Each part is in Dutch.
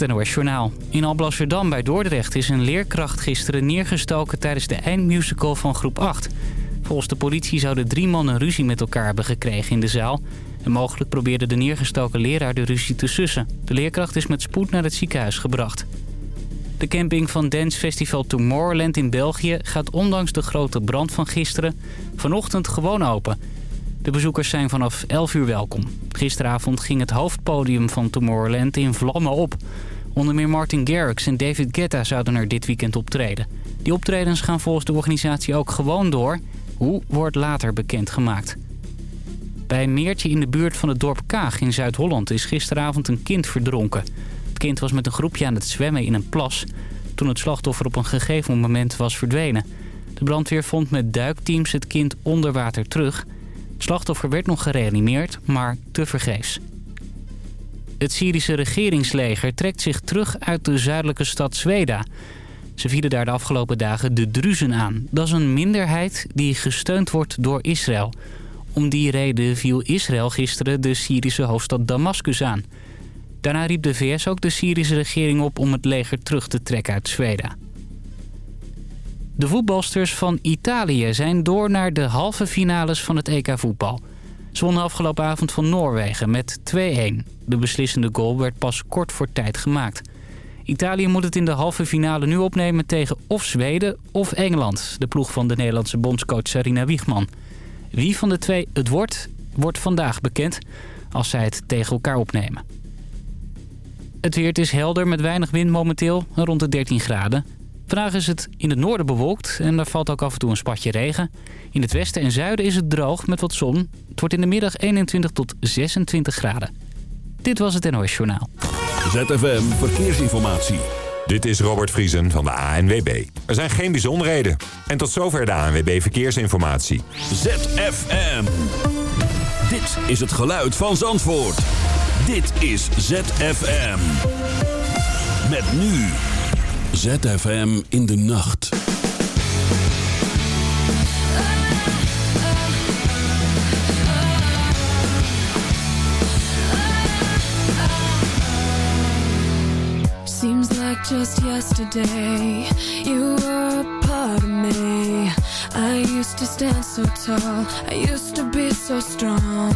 het NOS Journaal. In Alblasserdam bij Dordrecht is een leerkracht gisteren neergestoken tijdens de eindmusical van groep 8. Volgens de politie zouden drie mannen ruzie met elkaar hebben gekregen in de zaal. En mogelijk probeerde de neergestoken leraar de ruzie te sussen. De leerkracht is met spoed naar het ziekenhuis gebracht. De camping van Dance Festival Tomorrowland in België gaat ondanks de grote brand van gisteren vanochtend gewoon open. De bezoekers zijn vanaf 11 uur welkom. Gisteravond ging het hoofdpodium van Tomorrowland in vlammen op. Onder meer Martin Garrix en David Guetta zouden er dit weekend optreden. Die optredens gaan volgens de organisatie ook gewoon door. Hoe wordt later bekendgemaakt. Bij een meertje in de buurt van het dorp Kaag in Zuid-Holland is gisteravond een kind verdronken. Het kind was met een groepje aan het zwemmen in een plas... toen het slachtoffer op een gegeven moment was verdwenen. De brandweer vond met duikteams het kind onder water terug... Slachtoffer werd nog gereanimeerd, maar tevergeefs. Het Syrische regeringsleger trekt zich terug uit de zuidelijke stad Zweda. Ze vielen daar de afgelopen dagen de Druzen aan. Dat is een minderheid die gesteund wordt door Israël. Om die reden viel Israël gisteren de Syrische hoofdstad Damascus aan. Daarna riep de VS ook de Syrische regering op om het leger terug te trekken uit Zweda. De voetbalsters van Italië zijn door naar de halve finales van het EK voetbal. Ze wonnen afgelopen avond van Noorwegen met 2-1. De beslissende goal werd pas kort voor tijd gemaakt. Italië moet het in de halve finale nu opnemen tegen of Zweden of Engeland. De ploeg van de Nederlandse bondscoach Sarina Wiegman. Wie van de twee het wordt, wordt vandaag bekend als zij het tegen elkaar opnemen. Het weer is helder met weinig wind momenteel, rond de 13 graden. Vandaag is het in het noorden bewolkt en er valt ook af en toe een spatje regen. In het westen en zuiden is het droog met wat zon. Het wordt in de middag 21 tot 26 graden. Dit was het NOS Journaal. ZFM Verkeersinformatie. Dit is Robert Vriesen van de ANWB. Er zijn geen bijzonderheden. En tot zover de ANWB Verkeersinformatie. ZFM. Dit is het geluid van Zandvoort. Dit is ZFM. Met nu... ZFM in de nacht. Seems like just yesterday You were a part of me. I used to stand so tall I used to be so strong.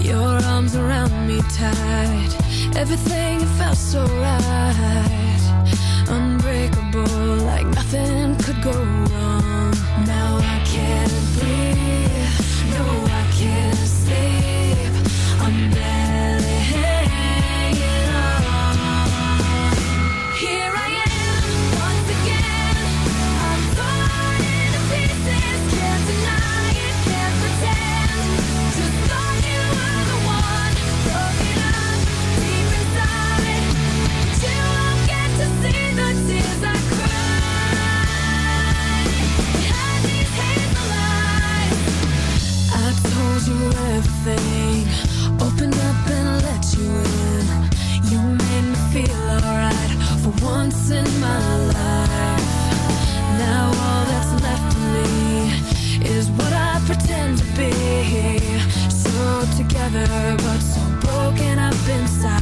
Your arms around me tight Everything felt so right unbreakable like nothing could go wrong. Now I can't once in my life. Now all that's left me is what I pretend to be. So together, but so broken up inside.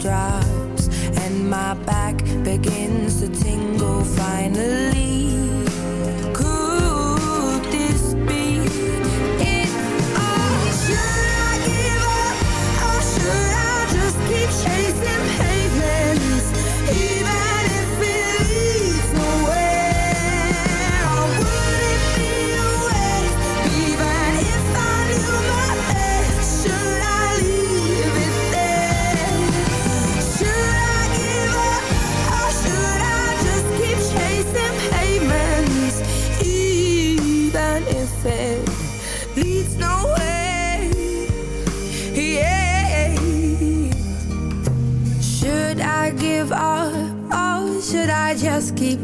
drive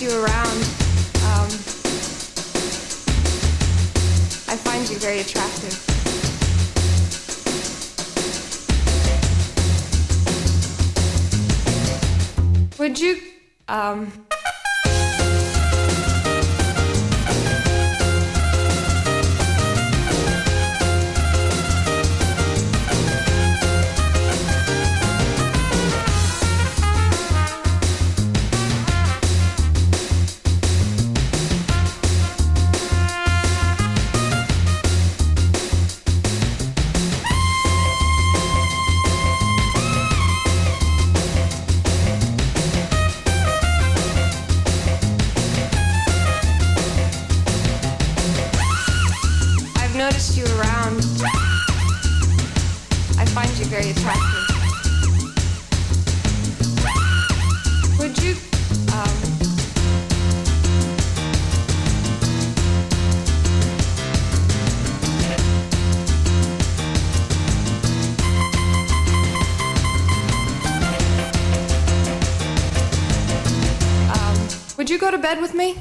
you around. go to bed with me?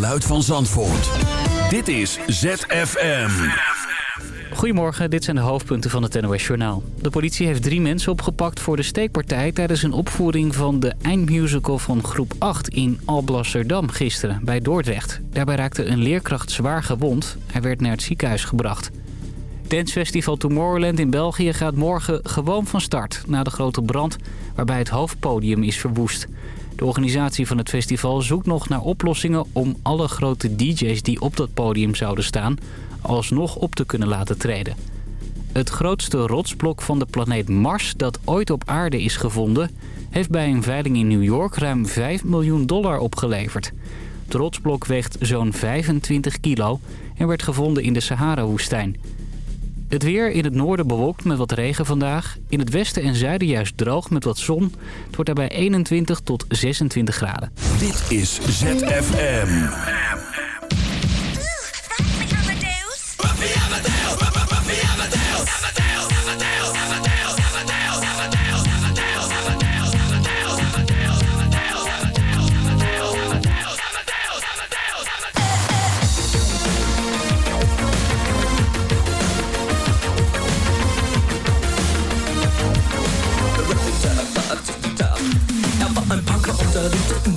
Geluid van Zandvoort. Dit is ZFM. Goedemorgen, dit zijn de hoofdpunten van het NOS Journaal. De politie heeft drie mensen opgepakt voor de steekpartij... tijdens een opvoering van de eindmusical van groep 8 in Alblasserdam gisteren bij Dordrecht. Daarbij raakte een leerkracht zwaar gewond. Hij werd naar het ziekenhuis gebracht. Dancefestival Tomorrowland in België gaat morgen gewoon van start... na de grote brand waarbij het hoofdpodium is verwoest. De organisatie van het festival zoekt nog naar oplossingen... om alle grote DJ's die op dat podium zouden staan... alsnog op te kunnen laten treden. Het grootste rotsblok van de planeet Mars dat ooit op aarde is gevonden... heeft bij een veiling in New York ruim 5 miljoen dollar opgeleverd. Het rotsblok weegt zo'n 25 kilo en werd gevonden in de Sahara-woestijn. Het weer in het noorden bewolkt met wat regen vandaag. In het westen en zuiden juist droog met wat zon. Het wordt daarbij 21 tot 26 graden. Dit is ZFM.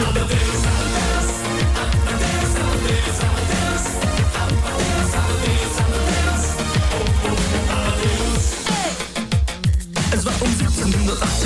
Amadeus. Es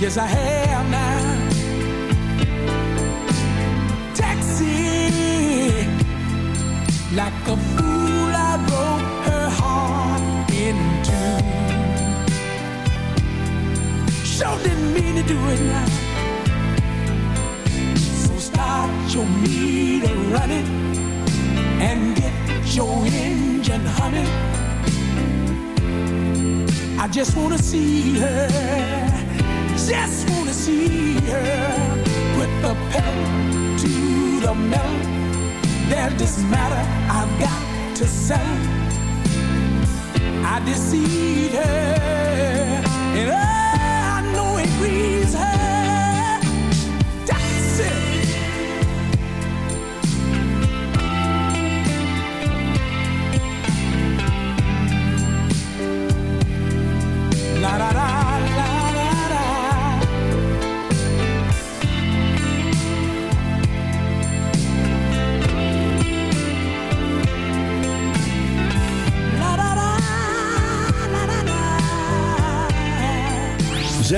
Yes, I have now. Taxi, like a fool, I broke her heart in two. Sure didn't mean to do it now. So start your meter running and your engine, honey. I just wanna see her, just wanna see her. Put the pedal to the metal. There's this matter I've got to say. I deceived her, and oh,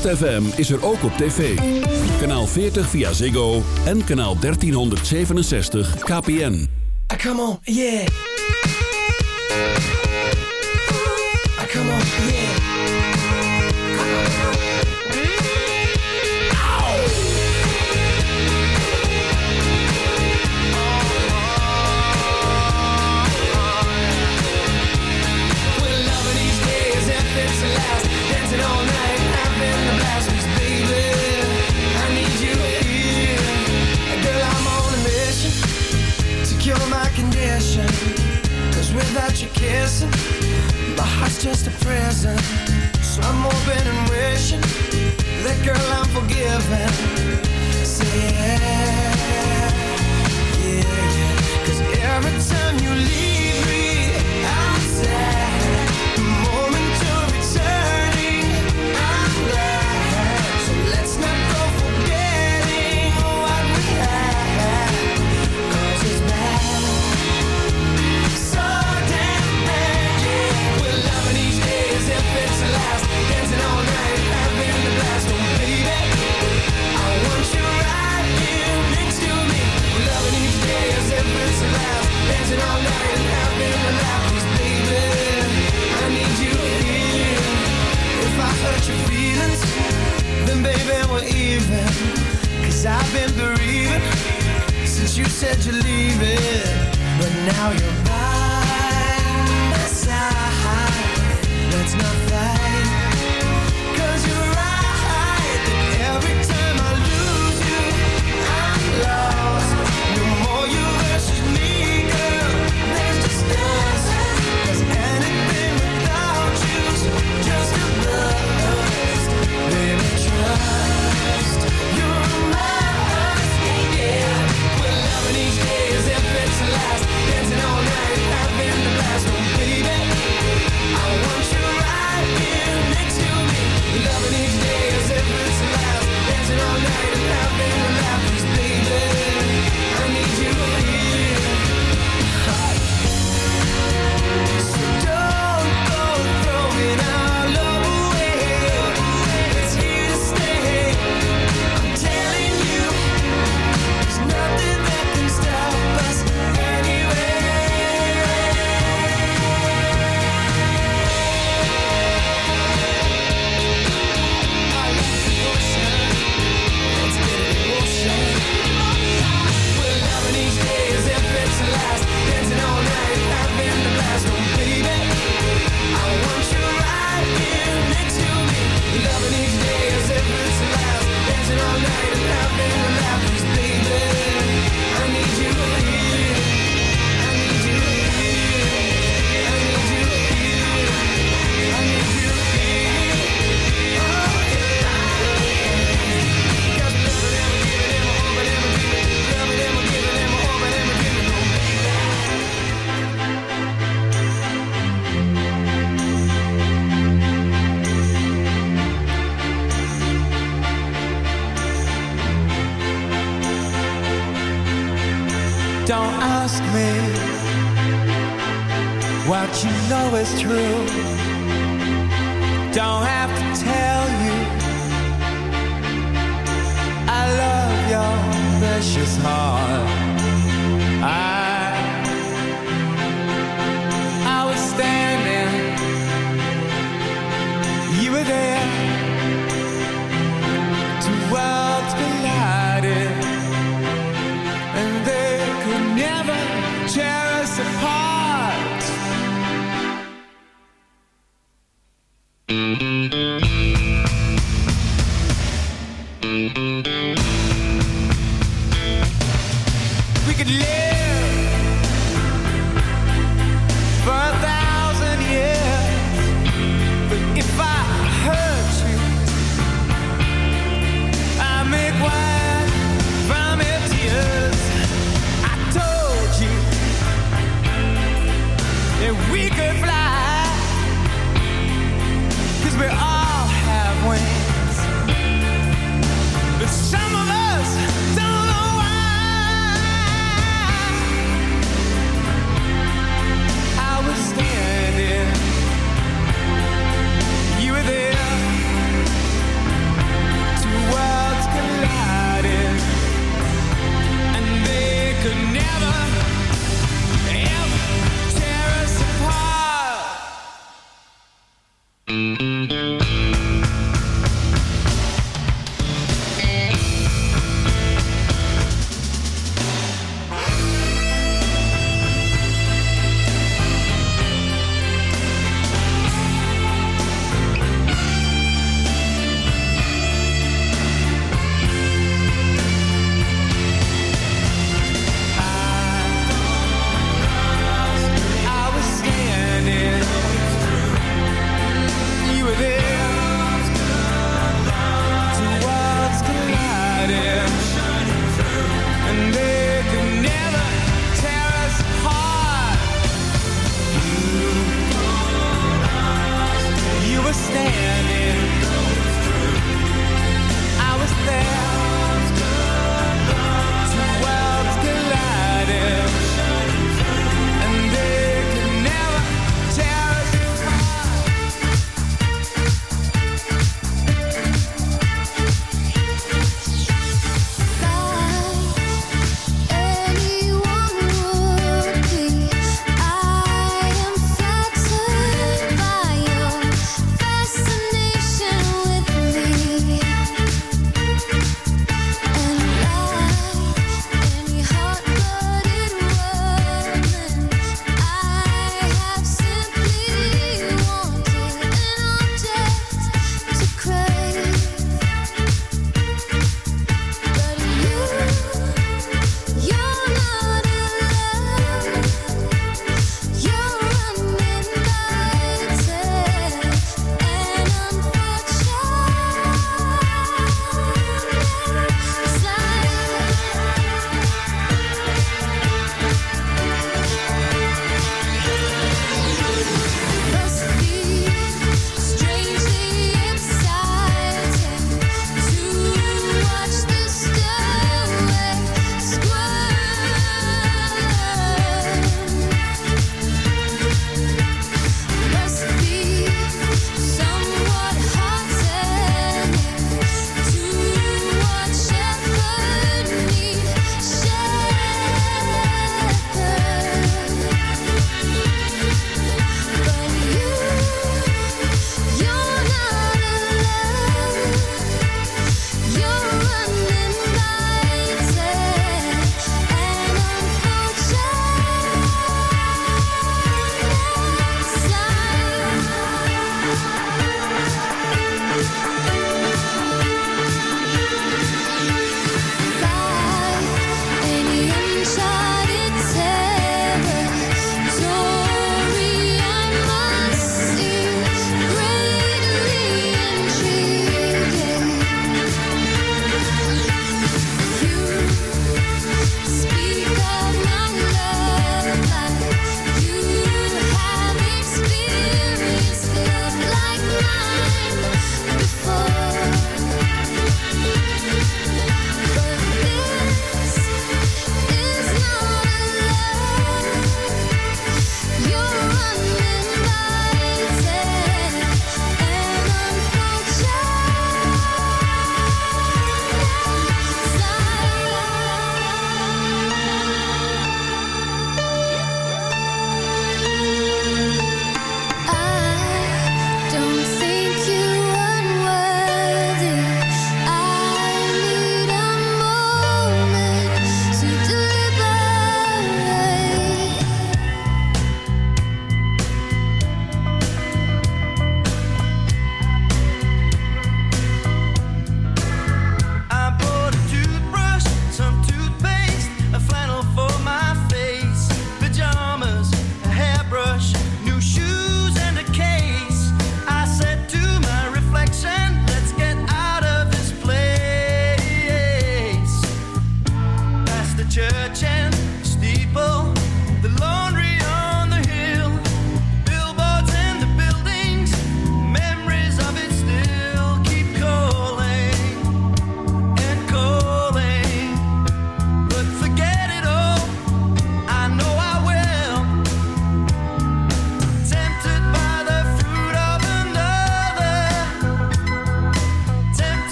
ZFM is er ook op tv. Kanaal 40 via Ziggo en kanaal 1367 KPN. Ah, come on, yeah! We could live.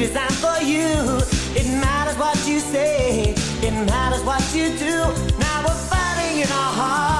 designed for you. It matters what you say, it matters what you do. Now we're fighting in our hearts.